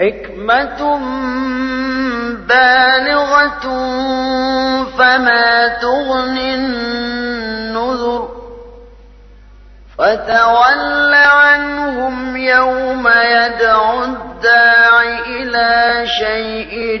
حكمة بالغة فما تغني النذر فتول عنهم يوم يدعو الداع إلى شيء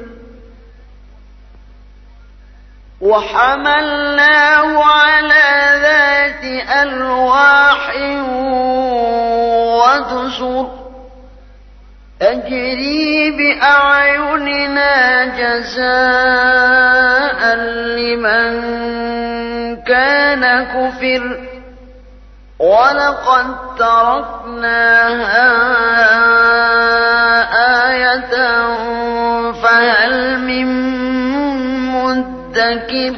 وحملناه على ذات ألواح ودسر أجري بأعيننا جزاء لمن كان كفر ولقد تركناها آية فهل من مدكر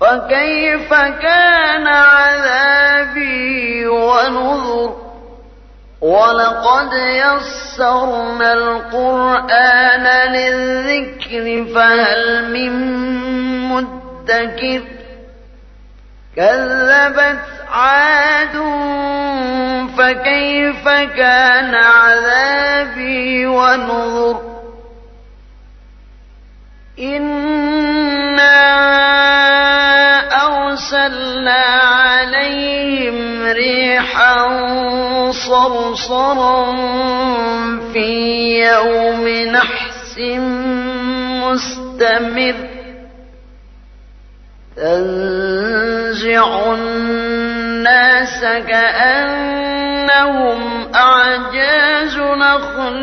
فكيف كان عذابي ونذر ولقد يسرنا القرآن للذكر فهل من مدكر كذبت عاد فكيف كان عذابي ونذر إنا أرسلنا عليهم ريحا صرصرا في يوم نحس مستمر. تنزع الناس كأنهم أعجاز نخل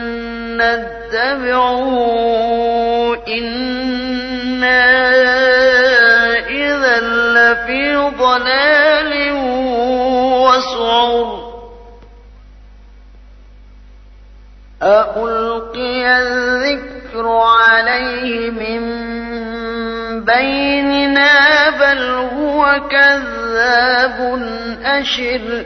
نتبعه إنا إذا لفي ضلال وسعر أألقي الذكر عليه من بيننا بل هو كذاب أشر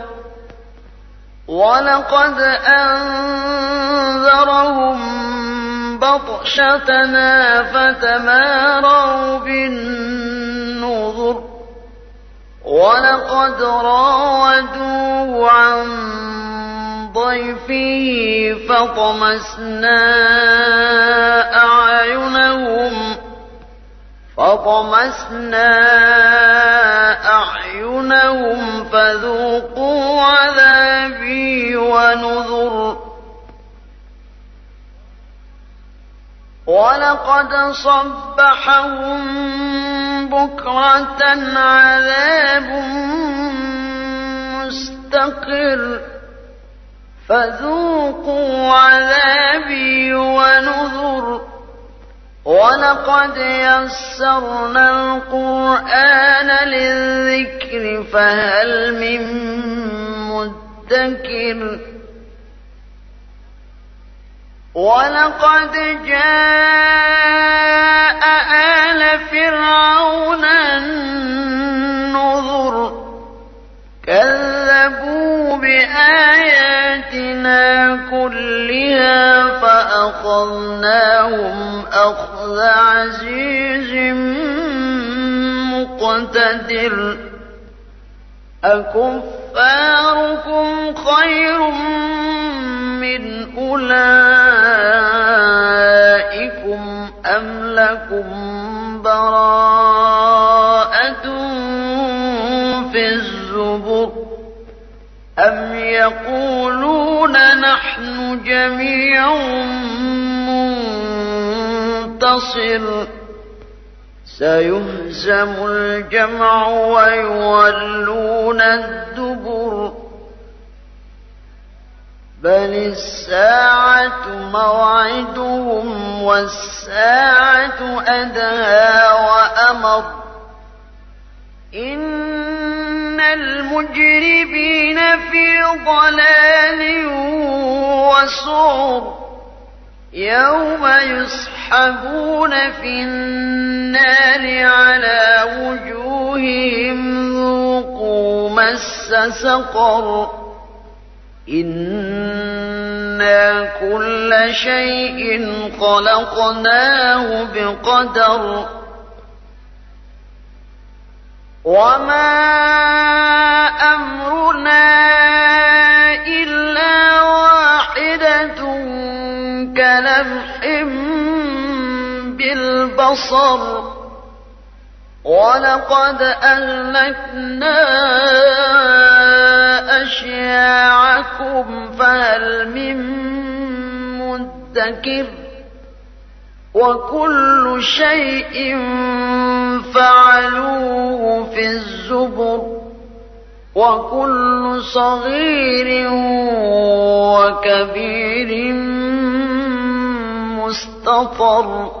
ولقد أنذرهم بطشتنا فتماروا بالنظر ولقد راودوه عن ضيفه فطمسنا أعينهم فطمسنا أعينهم فذوقوا عذابي ونذر ولقد صبحهم بكرة عذاب مستقر فذوقوا عذابي ونذر ولقد يسرنا القرآن للذكر فهل من مدكر ولقد جاء آل فرعون النذر كذبوا بآياتنا كلها فأخذناهم أخذ عزيز مقتدر. أكفاركم خير من أولئكم أم لكم براءة في الزبر؟ أم يقولون نحن جميع منتصر سيهزم الجمع ويولون الدبر. بل الساعة موعدهم والساعة أدهى وأمر. إن المجرمين في ضلال وسعر. يوم يسحبون في النار على وجوههم ذوقوا مس سقر. إنا كل شيء خلقناه بقدر. وما أمرنا بالبصر ولقد أهلكنا أشياعكم فهل من مدكر وكل شيء فعلوه في الزبر وكل صغير وكبير مستطر